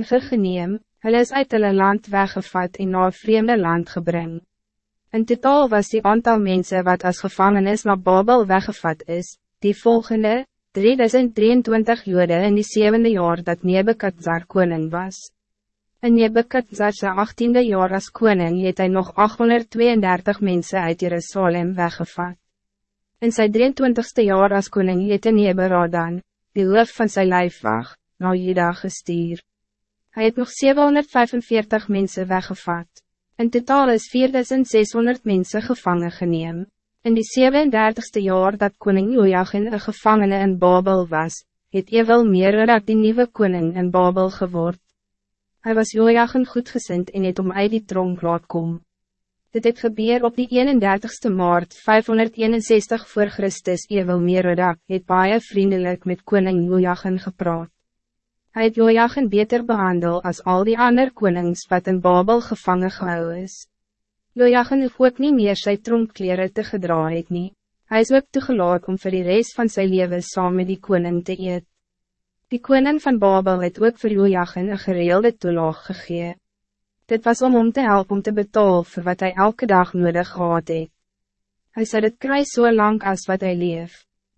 en geneem, hulle is uit hulle land weggevat en na een vreemde land gebring. In totaal was die aantal mensen wat als gevangenis naar Babel weggevat is, die volgende, 3023 jode in die zevende jaar dat Nebekadzar koning was. In Nebekadzar sy 18e jaar als koning het hy nog 832 mensen uit Jerusalem weggevat. In zijn 23ste jaar als koning het hy Neberadan, die hoof van sy lijfwacht, na Juda gestuur. Hij het nog 745 mensen weggevat. In totaal is 4600 mensen gevangen geneem. In die 37ste jaar dat koning Joachim een gevangene in Babel was, het Ewel meer dat die nieuwe koning in Babel geword. Hij was Joachim goedgezind en het om uit die tronk laat kom. Dit het gebeur op die 31ste maart 561 voor Christus Ewel meer het baie vriendelijk met koning Joachim gepraat. Hij het Joachim beter behandel als al die andere konings wat in Babel gevangen gehou is. Joachim hoef ook nie meer sy tronkkleren te gedra het nie. Hy is ook toegelaat om voor die rest van zijn leven saam met die koning te eet. Die koning van Babel het ook voor Joachim een gereelde toelaag gegee. Dit was om om te helpen om te betalen voor wat hij elke dag nodig gehad het. Hij zei het kry so lang als wat hij leeft.